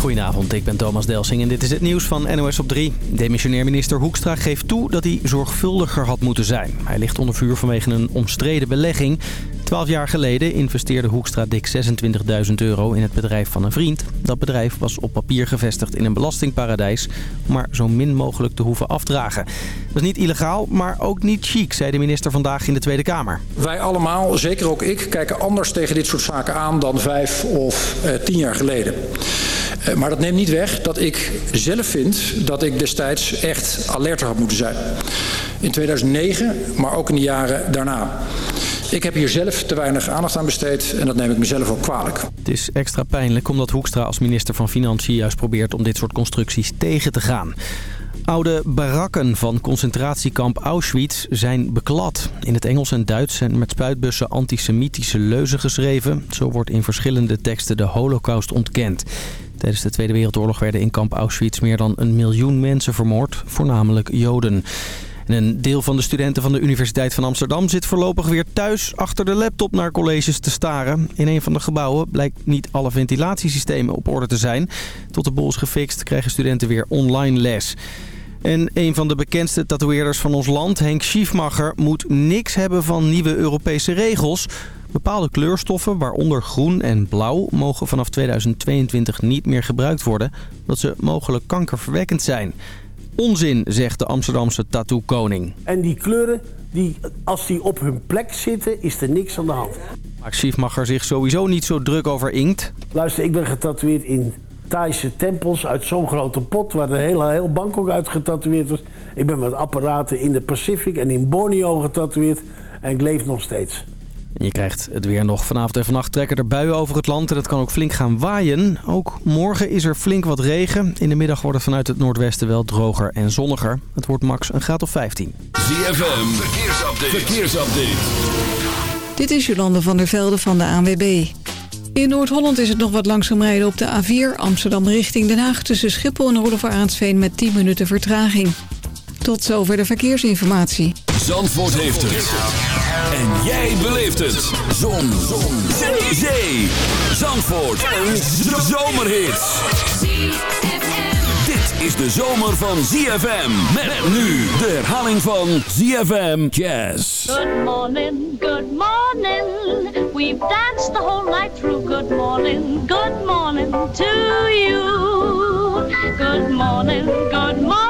Goedenavond, ik ben Thomas Delsing en dit is het nieuws van NOS op 3. Demissionair minister Hoekstra geeft toe dat hij zorgvuldiger had moeten zijn. Hij ligt onder vuur vanwege een omstreden belegging. Twaalf jaar geleden investeerde Hoekstra dik 26.000 euro in het bedrijf van een vriend. Dat bedrijf was op papier gevestigd in een belastingparadijs, maar zo min mogelijk te hoeven afdragen. Dat is niet illegaal, maar ook niet chic, zei de minister vandaag in de Tweede Kamer. Wij allemaal, zeker ook ik, kijken anders tegen dit soort zaken aan dan vijf of eh, tien jaar geleden. Eh, maar dat neemt niet weg dat ik zelf vind dat ik destijds echt alerter had moeten zijn. In 2009, maar ook in de jaren daarna. Ik heb hier zelf te weinig aandacht aan besteed en dat neem ik mezelf ook kwalijk. Het is extra pijnlijk omdat Hoekstra als minister van Financiën juist probeert om dit soort constructies tegen te gaan. Oude barakken van concentratiekamp Auschwitz zijn beklad. In het Engels en Duits zijn met spuitbussen antisemitische leuzen geschreven. Zo wordt in verschillende teksten de holocaust ontkend. Tijdens de Tweede Wereldoorlog werden in kamp Auschwitz meer dan een miljoen mensen vermoord, voornamelijk Joden. En een deel van de studenten van de Universiteit van Amsterdam zit voorlopig weer thuis achter de laptop naar colleges te staren. In een van de gebouwen blijkt niet alle ventilatiesystemen op orde te zijn. Tot de boel is gefixt krijgen studenten weer online les. En een van de bekendste tatoeëerders van ons land, Henk Schiefmacher, moet niks hebben van nieuwe Europese regels. Bepaalde kleurstoffen, waaronder groen en blauw, mogen vanaf 2022 niet meer gebruikt worden, omdat ze mogelijk kankerverwekkend zijn. Onzin, zegt de Amsterdamse tattoo-koning. En die kleuren, die, als die op hun plek zitten, is er niks aan de hand. Maar Schiefmacher zich sowieso niet zo druk over inkt. Luister, ik ben getatoeëerd in Thaise tempels uit zo'n grote pot... waar de hele heel Bangkok uit getatoeëerd was. Ik ben met apparaten in de Pacific en in Borneo getatoeëerd. En ik leef nog steeds. Je krijgt het weer nog. Vanavond en vannacht trekken er buien over het land en het kan ook flink gaan waaien. Ook morgen is er flink wat regen. In de middag wordt het vanuit het noordwesten wel droger en zonniger. Het wordt max een graad of 15. ZFM, verkeersupdate. verkeersupdate. Dit is Jolande van der Velde van de ANWB. In Noord-Holland is het nog wat langzaam rijden op de A4 Amsterdam richting Den Haag... tussen Schiphol en Roelof met 10 minuten vertraging. Tot zover de verkeersinformatie. Zandvoort heeft het. En jij beleeft het. Zon. Zon. Zee. Zee. Zandvoort. Een zomerhit. Dit is de zomer van ZFM. Met nu de herhaling van ZFM Jazz. Good morning, good morning. We've danced the whole night through. Good morning, good morning to you. Good morning, good morning.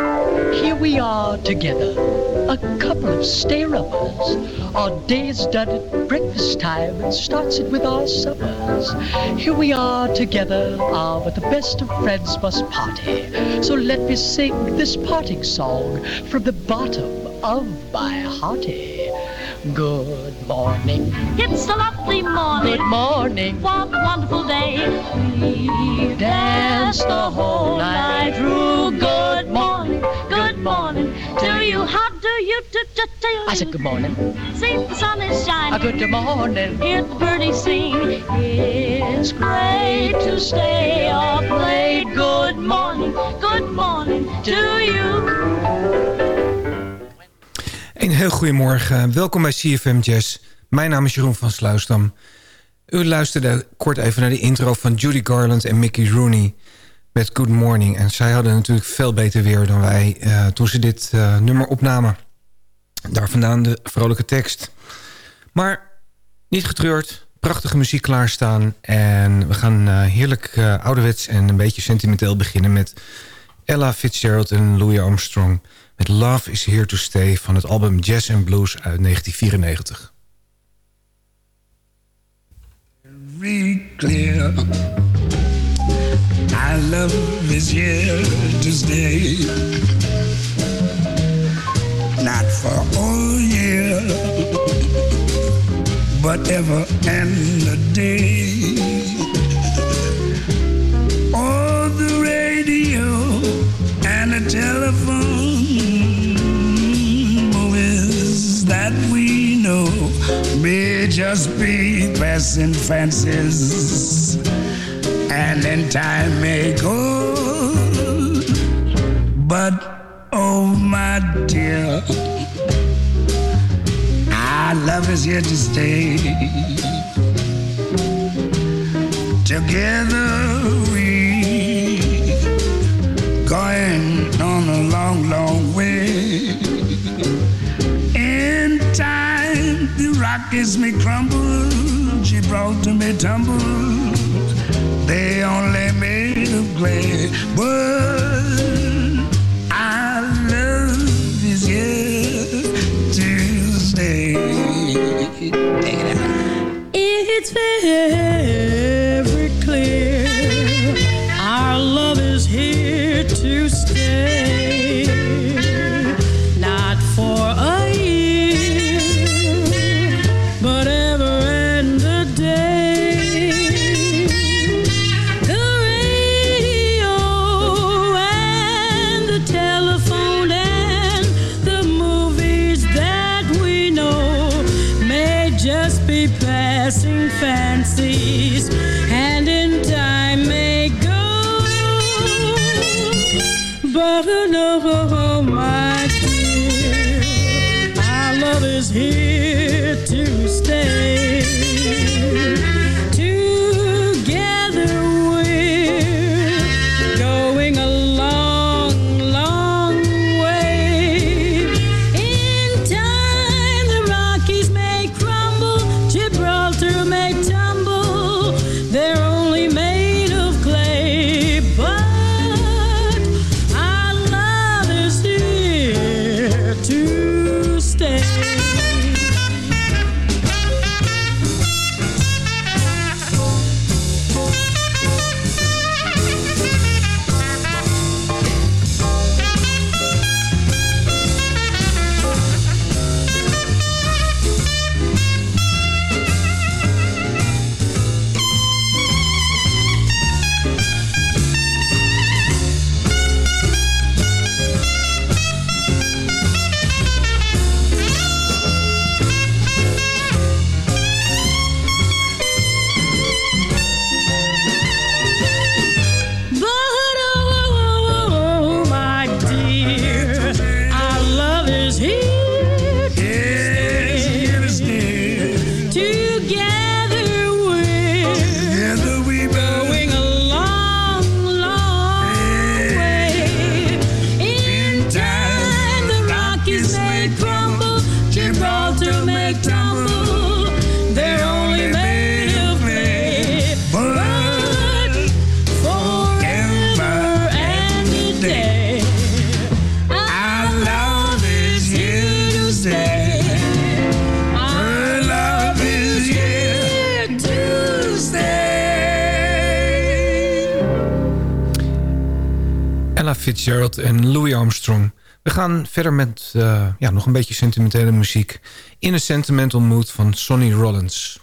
Are together a couple of stay-uppers. Our day is done at breakfast time and starts it with our suppers. Here we are together, ah, but the best of friends must party. So let me sing this parting song from the bottom of my hearty. Good morning. It's a lovely morning. Good morning. What a wonderful day. We danced the whole night through. Good I said good morning. See the sun is shining. A good morning. Hear the birdies sing. It's great to stay up late. Good morning. Good morning to you. Een heel goedemorgen. Welkom bij CFM Jazz. Mijn naam is Jeroen van Sluisdam. U luisterde kort even naar de intro van Judy Garland en Mickey Rooney met Good Morning. En zij hadden natuurlijk veel beter weer dan wij uh, toen ze dit uh, nummer opnamen. Daar vandaan de vrolijke tekst. Maar niet getreurd, prachtige muziek klaarstaan. En we gaan uh, heerlijk ouderwets en een beetje sentimenteel beginnen... met Ella Fitzgerald en Louis Armstrong... met Love is Here to Stay van het album Jazz and Blues uit 1994. Very clear My love is here to stay Not for all year But ever and a day On the radio and the telephone movies that we know may just be passing fancies and in time may go. But oh my dear, our love is here to stay. Together we going on a long, long way. In time, the Rockies may crumble, Gibraltar may tumble. They only made of clay, but It's very Fitzgerald en Louis Armstrong. We gaan verder met eh, ja, nog een beetje sentimentele muziek. In a Sentimental Mood van Sonny Rollins.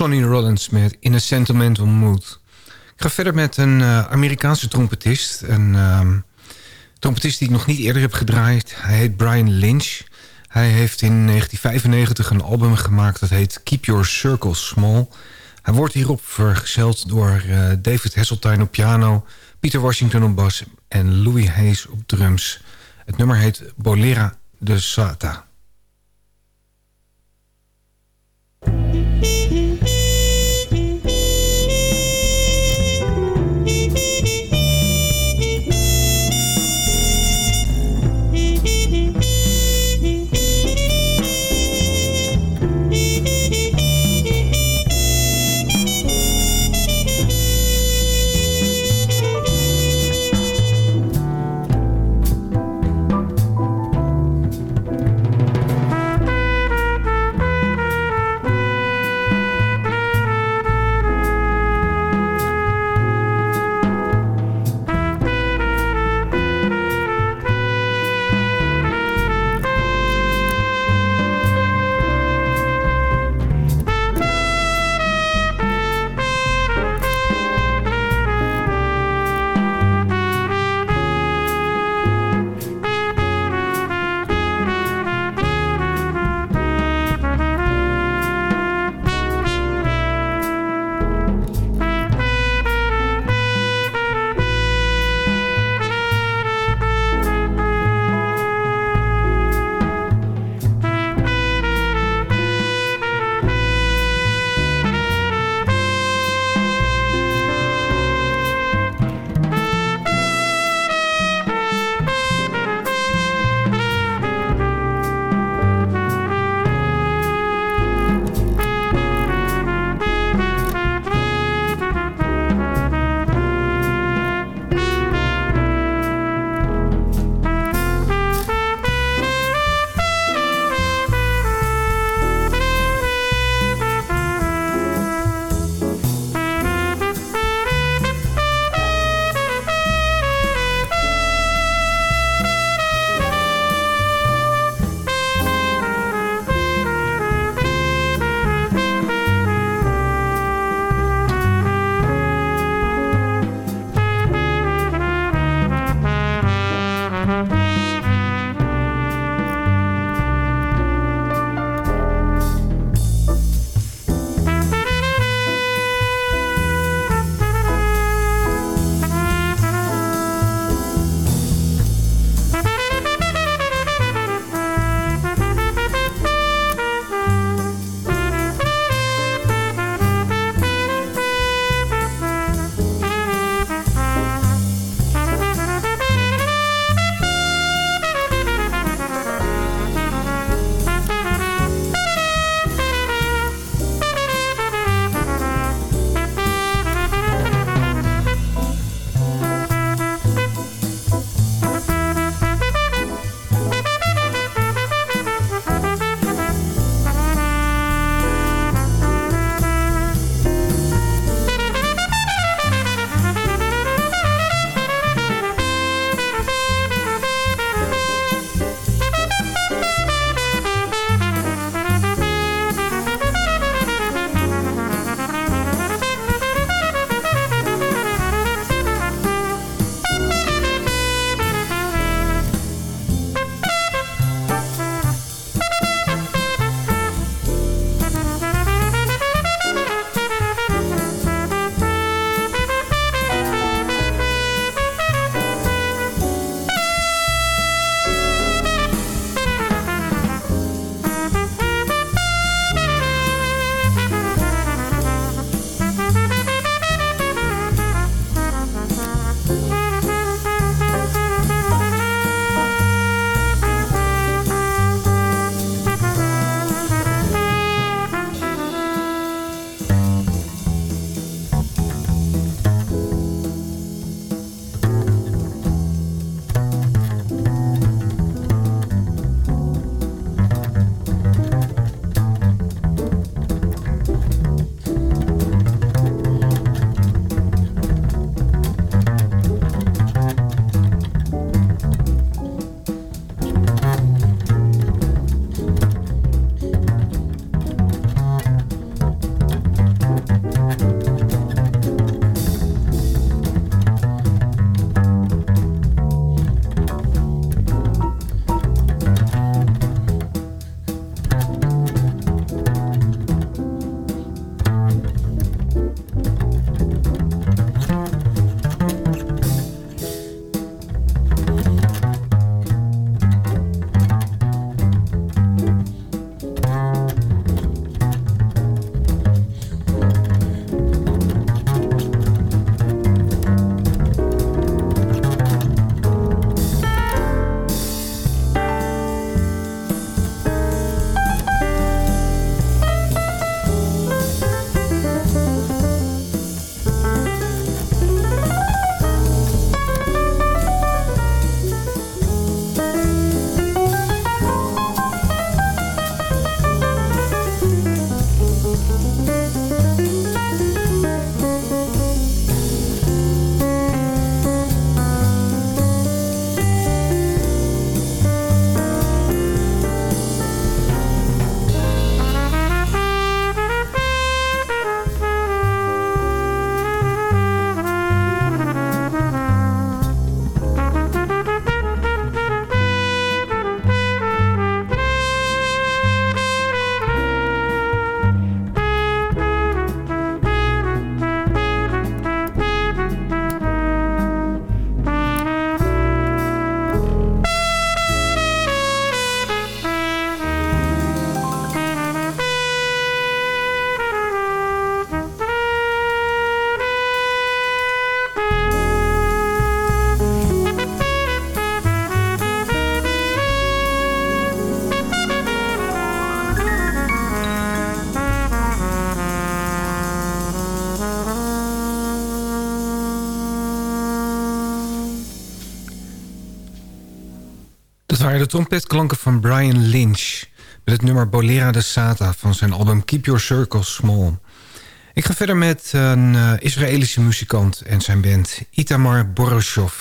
Sonny Rollins met In a Sentimental Mood. Ik ga verder met een uh, Amerikaanse trompetist. Een uh, trompetist die ik nog niet eerder heb gedraaid. Hij heet Brian Lynch. Hij heeft in 1995 een album gemaakt dat heet Keep Your Circle Small. Hij wordt hierop vergezeld door uh, David Hasseltine op piano... Peter Washington op bas en Louis Hayes op drums. Het nummer heet Bolera de Sata. Dat waren de trompetklanken van Brian Lynch... met het nummer Bolera de Sata van zijn album Keep Your Circle Small. Ik ga verder met een uh, Israëlische muzikant en zijn band Itamar Boroshov.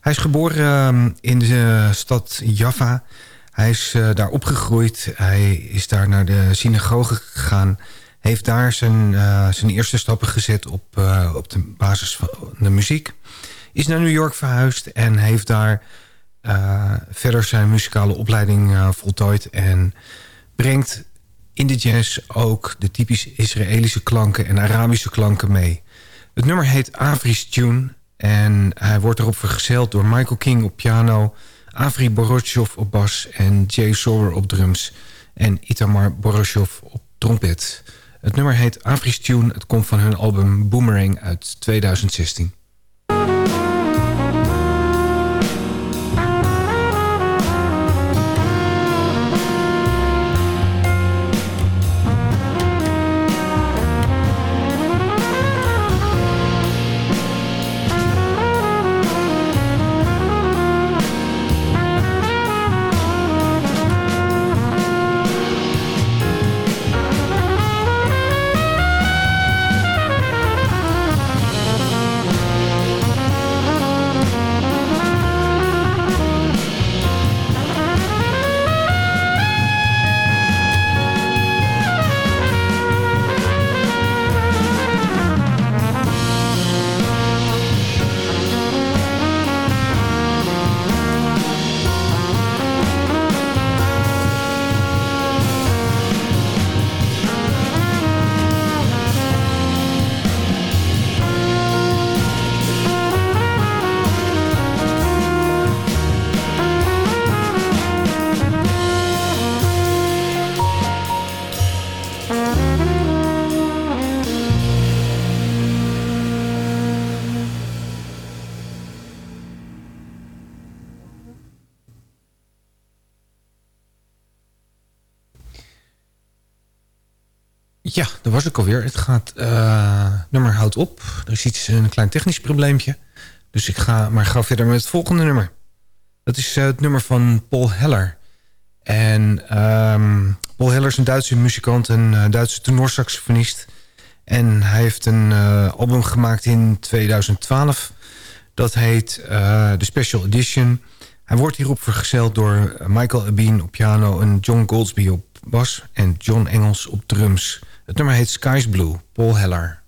Hij is geboren uh, in de stad Jaffa. Hij is uh, daar opgegroeid. Hij is daar naar de synagoge gegaan. Heeft daar zijn, zijn eerste stappen gezet op, op de basis van de muziek. Is naar New York verhuisd en heeft daar verder zijn muzikale opleiding uh, voltooid... en brengt in de jazz ook de typisch Israëlische klanken en Arabische klanken mee. Het nummer heet Avri's Tune en hij wordt erop vergezeld door Michael King op piano... Avri Boroshov op bas en Jay Sower op drums... en Itamar Boroshov op trompet. Het nummer heet Avri's Tune. Het komt van hun album Boomerang uit 2016. Ja, dat was ik alweer. Het gaat, uh, nummer houdt op. Er is iets, een klein technisch probleempje. Dus ik ga maar gauw verder met het volgende nummer. Dat is uh, het nummer van Paul Heller. En um, Paul Heller is een Duitse muzikant en uh, Duitse tenorsaxofonist. En hij heeft een album gemaakt in 2012. Dat heet The Special Edition. Hij wordt hierop vergezeld door Michael Abin op piano... en John Goldsby op bas en John Engels op drums... Het nummer heet Skies Blue, Paul Heller.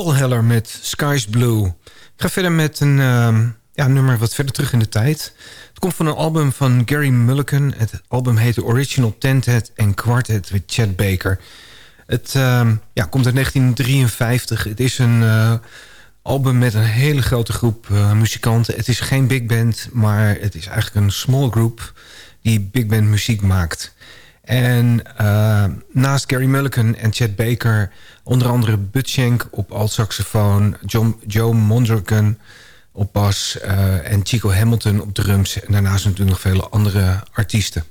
Paul Heller met Sky's Blue. Ik ga verder met een ehm, ja, nummer wat verder terug in de tijd. Het komt van een album van Gary Mulligan. Het album heet Original Tentet and Quartet with Chad Baker. Het ehm, ja, komt uit 1953. Het is een eh, album met een hele grote groep eh, muzikanten. Het is geen big band, maar het is eigenlijk een small group... die big band muziek maakt. En uh, naast Gary Mulligan en Chad Baker... onder andere Butchenk op alt-saxofoon... Joe Mondragon op bas uh, en Chico Hamilton op drums. En daarnaast natuurlijk nog vele andere artiesten.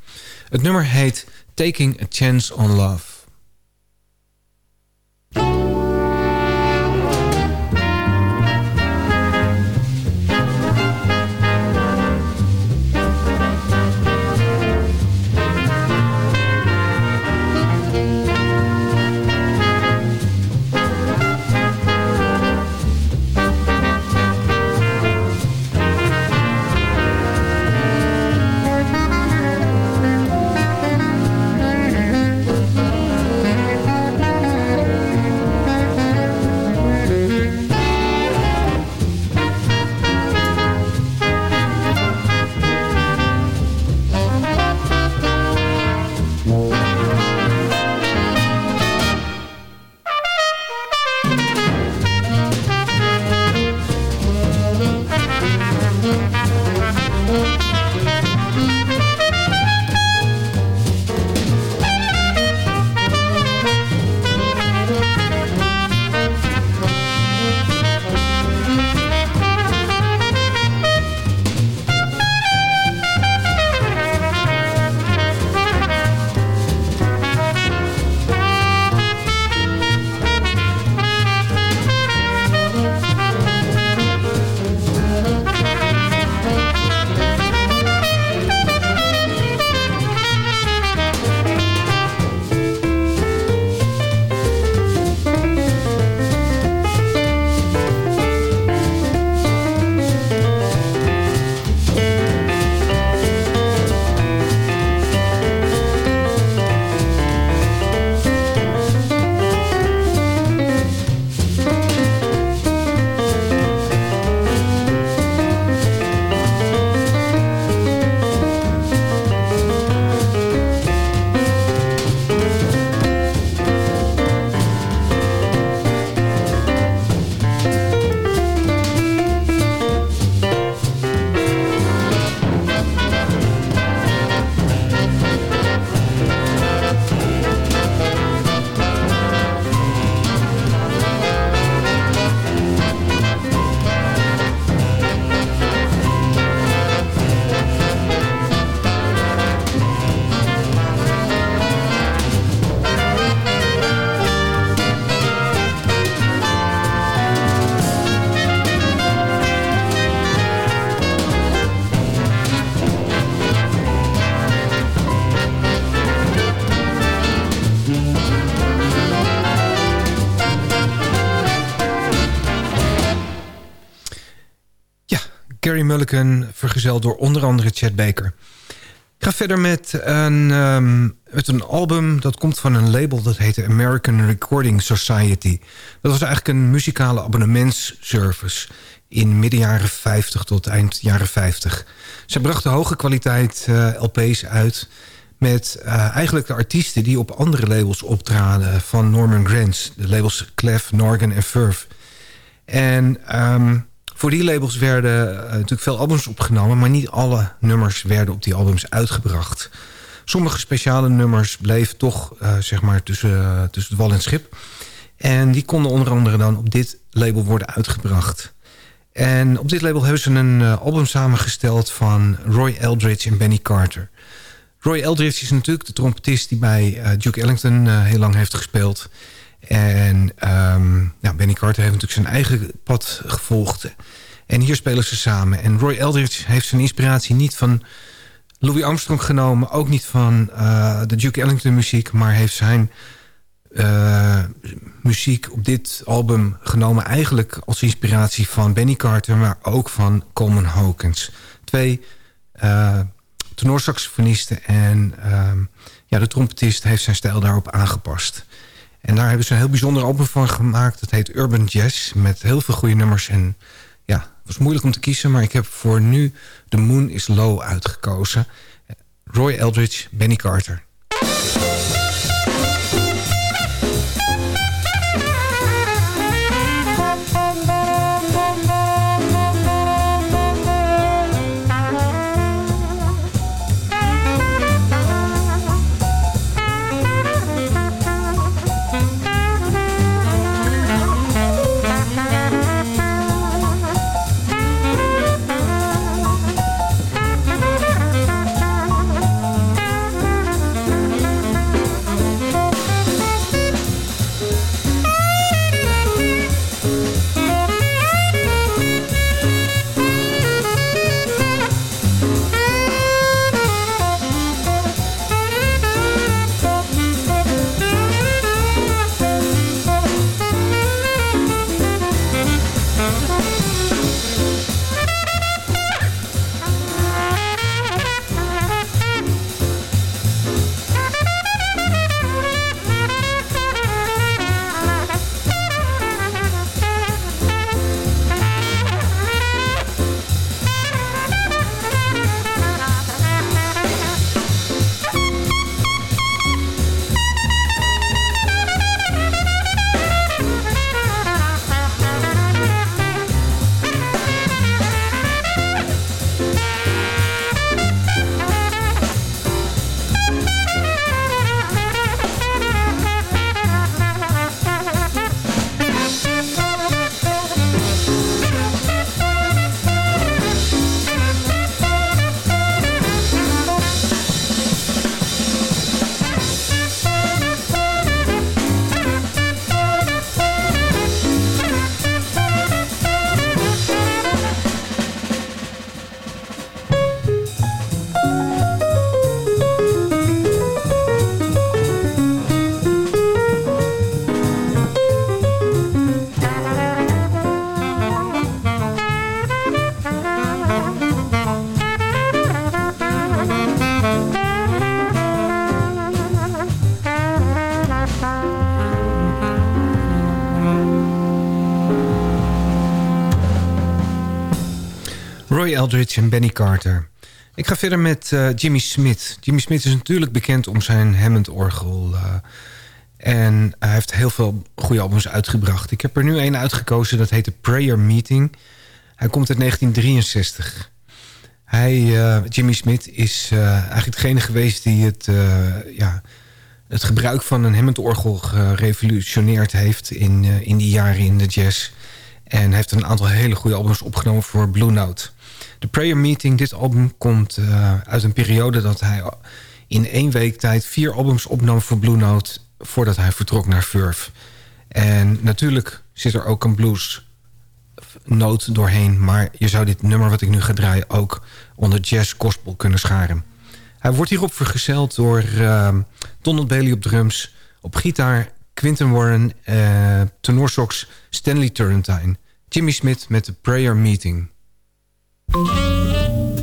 Het nummer heet Taking a Chance on Love. Vergezeld door onder andere Chad Baker. Ik ga verder met een, um, met een album dat komt van een label... dat heet American Recording Society. Dat was eigenlijk een muzikale abonnementsservice... in midden jaren 50 tot eind jaren 50. Ze brachten hoge kwaliteit uh, LP's uit... met uh, eigenlijk de artiesten die op andere labels optraden... van Norman Granz, de labels Clef, Norgan en Verve. En... Um, voor die labels werden uh, natuurlijk veel albums opgenomen... maar niet alle nummers werden op die albums uitgebracht. Sommige speciale nummers bleven toch uh, zeg maar tussen, tussen het wal en het schip. En die konden onder andere dan op dit label worden uitgebracht. En op dit label hebben ze een album samengesteld van Roy Eldridge en Benny Carter. Roy Eldridge is natuurlijk de trompetist die bij Duke Ellington heel lang heeft gespeeld... En um, nou, Benny Carter heeft natuurlijk zijn eigen pad gevolgd. En hier spelen ze samen. En Roy Eldridge heeft zijn inspiratie niet van Louis Armstrong genomen. Ook niet van uh, de Duke Ellington muziek. Maar heeft zijn uh, muziek op dit album genomen. Eigenlijk als inspiratie van Benny Carter. Maar ook van Coleman Hawkins. Twee uh, tenorsaxofonisten. En uh, ja, de trompetist heeft zijn stijl daarop aangepast. En daar hebben ze een heel bijzonder album van gemaakt. Dat heet Urban Jazz, met heel veel goede nummers. En ja, het was moeilijk om te kiezen... maar ik heb voor nu The Moon is Low uitgekozen. Roy Eldridge, Benny Carter. Roy Eldridge en Benny Carter. Ik ga verder met uh, Jimmy Smith. Jimmy Smith is natuurlijk bekend om zijn Hammond-orgel. Uh, en hij heeft heel veel goede albums uitgebracht. Ik heb er nu een uitgekozen, dat heet The Prayer Meeting. Hij komt uit 1963. Hij, uh, Jimmy Smith is eigenlijk degene geweest die het, ja, het gebruik van een Hammond-orgel gerevolutioneerd heeft... In, in die jaren in de jazz. En heeft een aantal hele goede albums opgenomen voor Blue Note. The Prayer Meeting, dit album komt uh, uit een periode dat hij in één week tijd vier albums opnam voor Blue Note voordat hij vertrok naar Verve. En natuurlijk zit er ook een blues noot doorheen, maar je zou dit nummer wat ik nu ga draaien ook onder jazz gospel kunnen scharen. Hij wordt hierop vergezeld door uh, Donald Bailey op drums, op gitaar Quinton Warren, uh, tenorsax Stanley Turrentine, Jimmy Smith met de Prayer Meeting. MUZIEK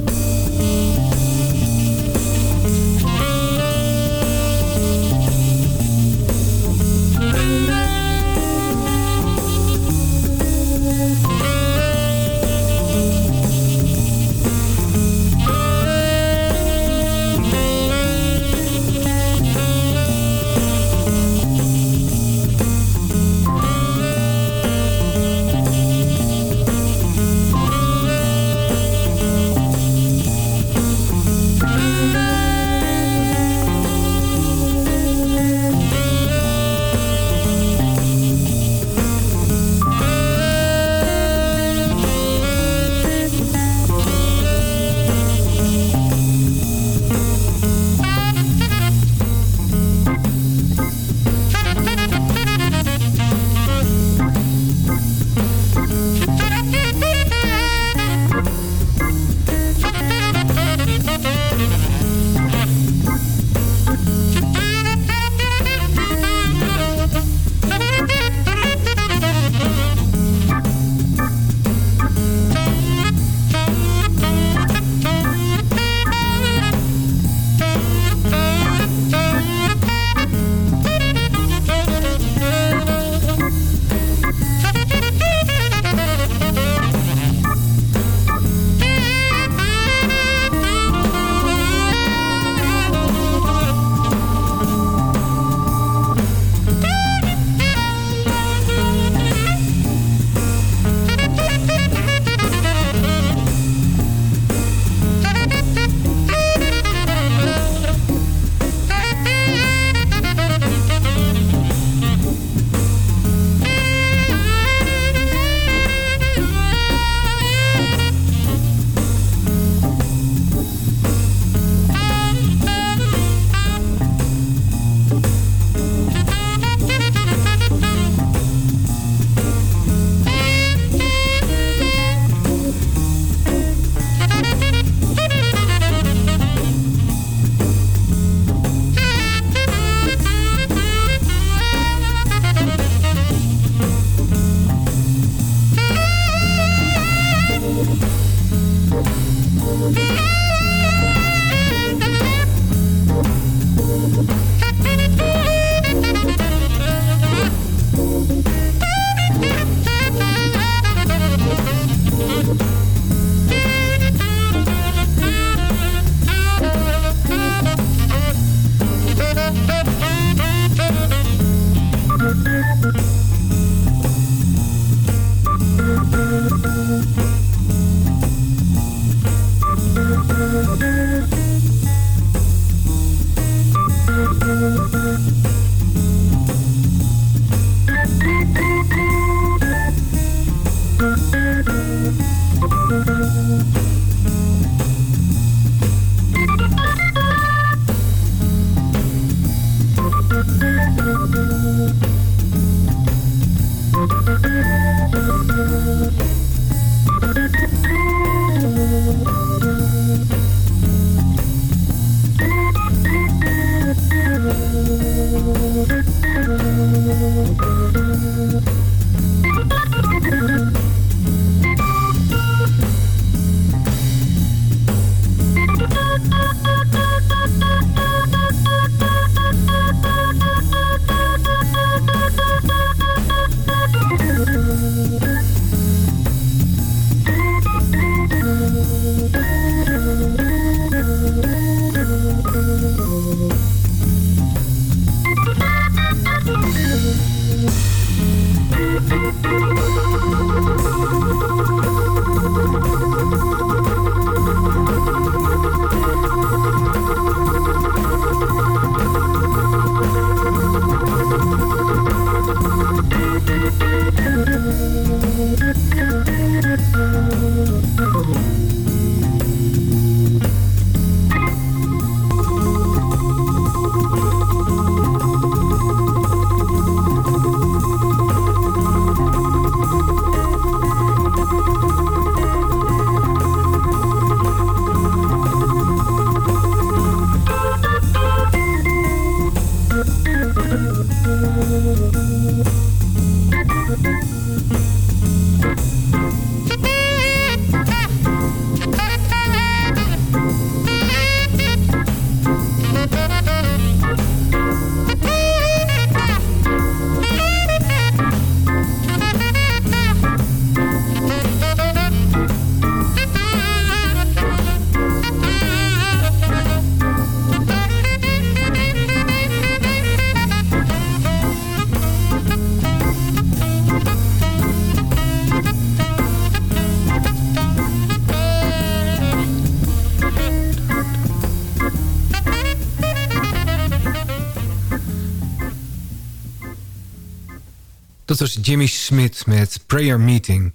Dat was Jimmy Smith met Prayer Meeting.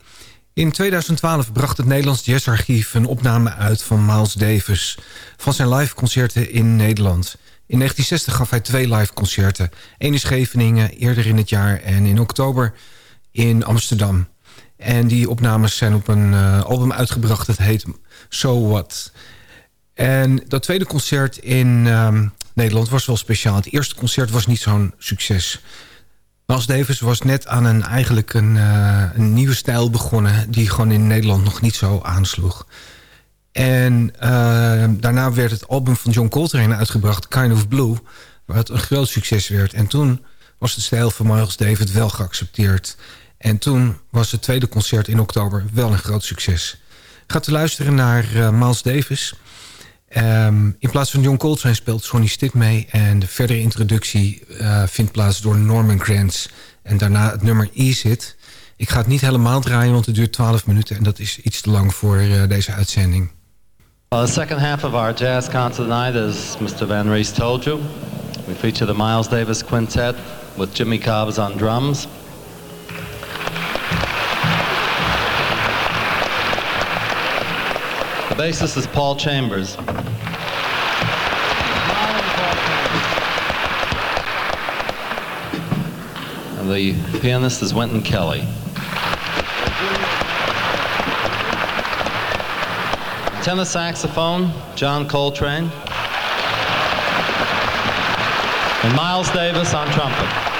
In 2012 bracht het Nederlands Jazzarchief een opname uit van Miles Davis... van zijn liveconcerten in Nederland. In 1960 gaf hij twee liveconcerten. Eén in Scheveningen eerder in het jaar en in oktober in Amsterdam. En die opnames zijn op een uh, album uitgebracht. Dat heet So What. En dat tweede concert in uh, Nederland was wel speciaal. Het eerste concert was niet zo'n succes... Miles Davis was net aan een, eigenlijk een, uh, een, nieuwe stijl begonnen... die gewoon in Nederland nog niet zo aansloeg. En uh, daarna werd het album van John Coltrane uitgebracht, Kind of Blue... waar het een groot succes werd. En toen was de stijl van Miles Davis wel geaccepteerd. En toen was het tweede concert in oktober wel een groot succes. Gaat u luisteren naar uh, Miles Davis... Um, in plaats van John Coltrane speelt Sonny Stitt mee... en de verdere introductie uh, vindt plaats door Norman Granz... en daarna het nummer Ease It. Ik ga het niet helemaal draaien, want het duurt 12 minuten... en dat is iets te lang voor uh, deze uitzending. Well, the second half of our jazz concert tonight, as Mr. Van Rees told you... we feature the Miles Davis Quintet with Jimmy Cobbs on drums... bassist is Paul Chambers. And the pianist is Wynton Kelly. Tenor saxophone, John Coltrane. And Miles Davis on trumpet.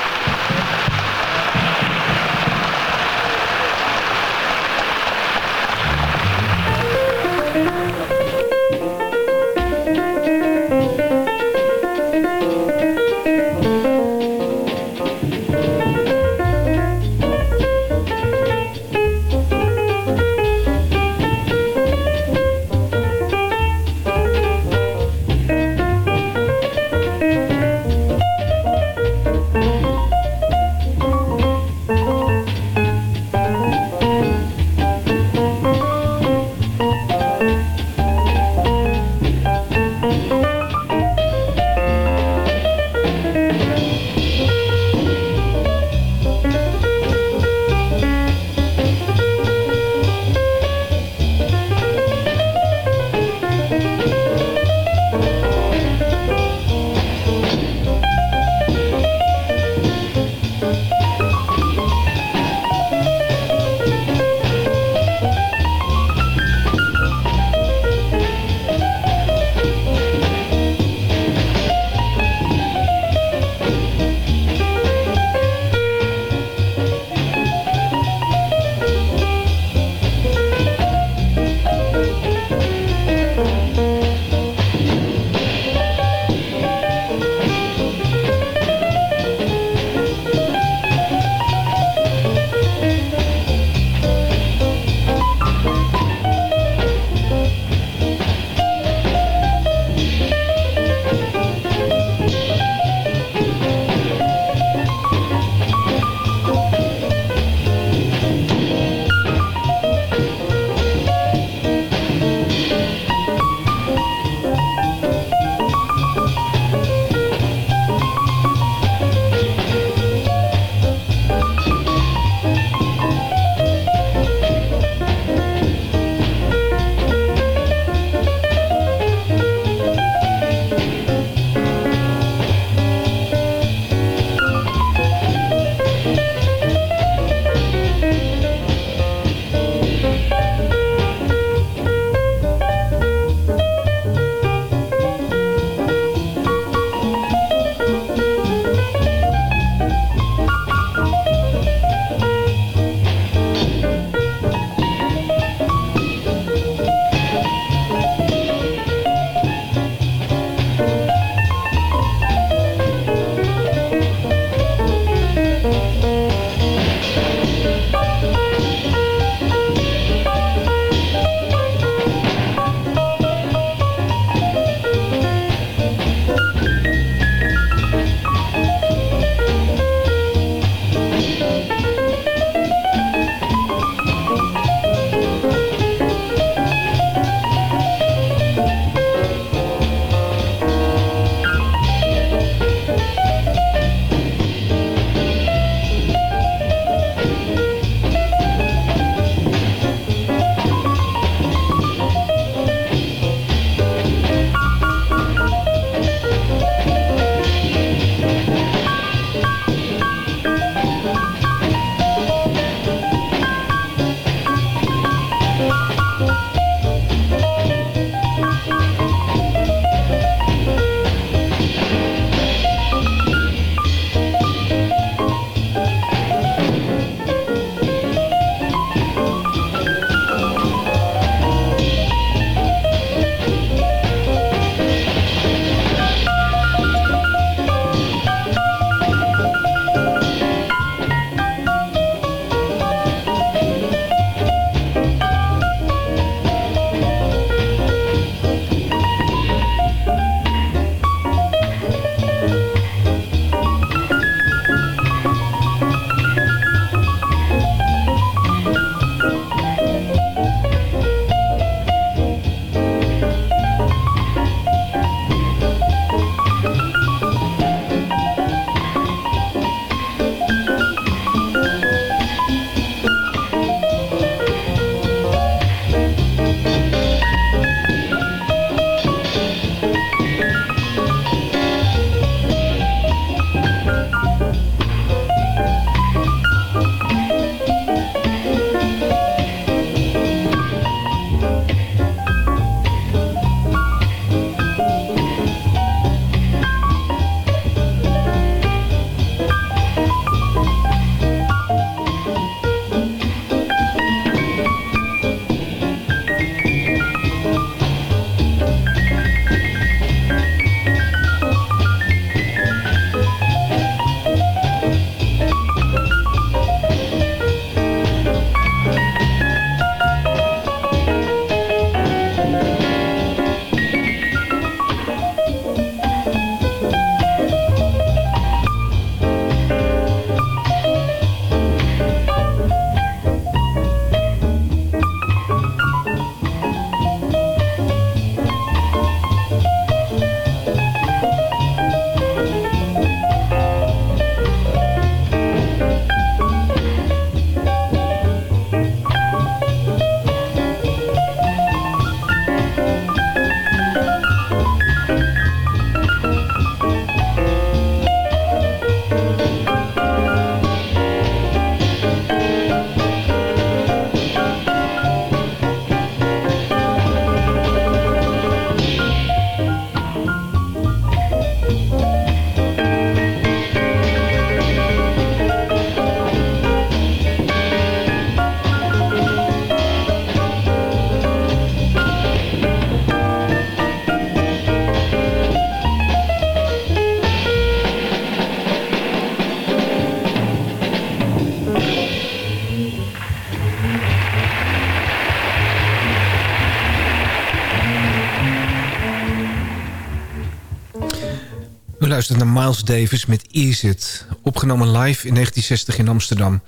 We luisteren naar Miles Davis met Ease It. Opgenomen live in 1960 in Amsterdam.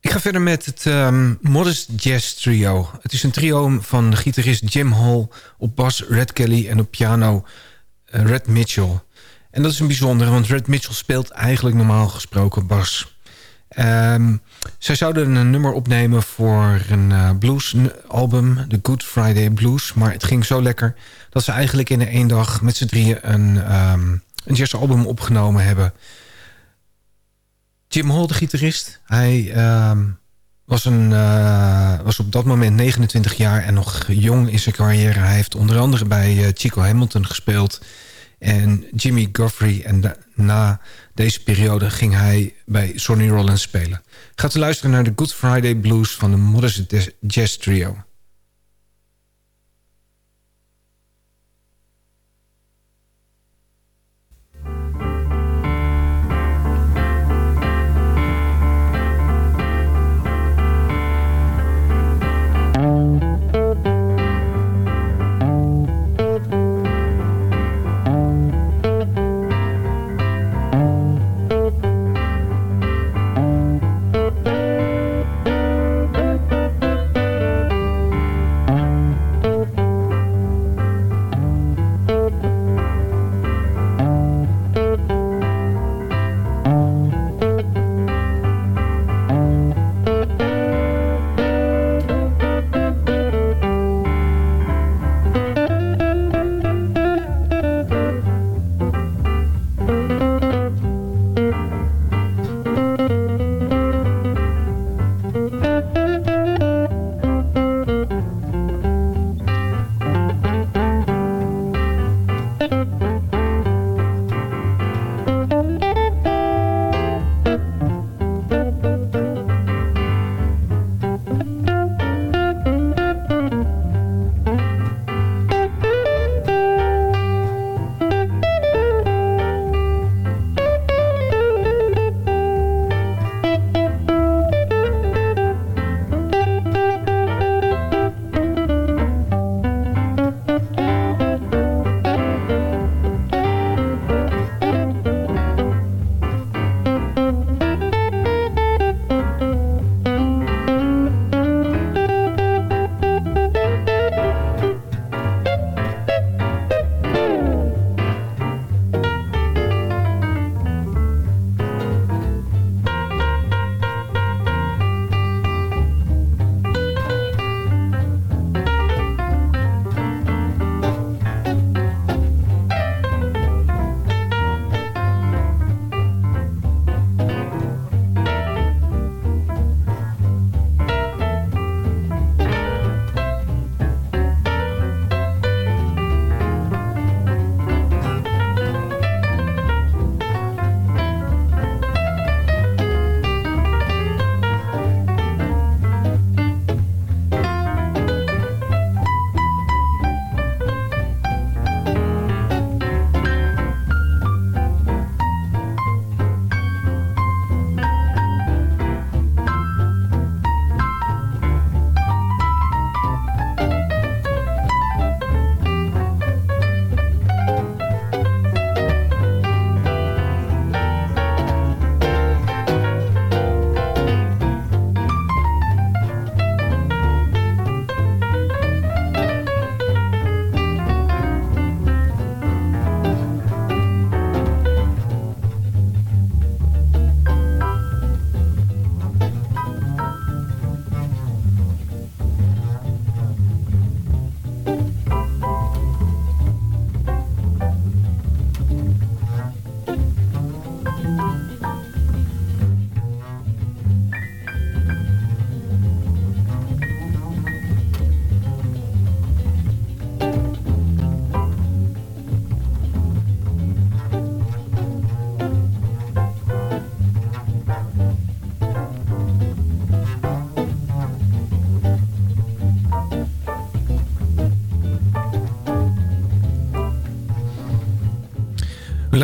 Ik ga verder met het um, Modest Jazz Trio. Het is een trio van gitarist Jim Hall... op bas Red Kelly en op piano uh, Red Mitchell. En dat is een bijzondere, want Red Mitchell speelt eigenlijk normaal gesproken bas... Um, zij zouden een nummer opnemen voor een uh, bluesalbum, de Good Friday Blues. Maar het ging zo lekker dat ze eigenlijk in één dag met z'n drieën een, um, een jazzalbum opgenomen hebben. Jim Hall, de gitarist, hij um, was, een, uh, was op dat moment 29 jaar en nog jong in zijn carrière. Hij heeft onder andere bij uh, Chico Hamilton gespeeld en Jimmy Guthrie. En na deze periode ging hij bij Sonny Rollins spelen. Gaat u luisteren naar de Good Friday Blues van de Modest Jazz Trio.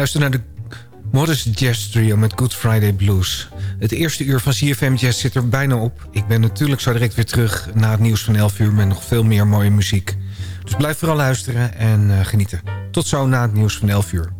We luisteren naar de Modest Jazz met Good Friday Blues. Het eerste uur van CFM Jazz zit er bijna op. Ik ben natuurlijk zo direct weer terug na het nieuws van 11 uur... met nog veel meer mooie muziek. Dus blijf vooral luisteren en uh, genieten. Tot zo na het nieuws van 11 uur.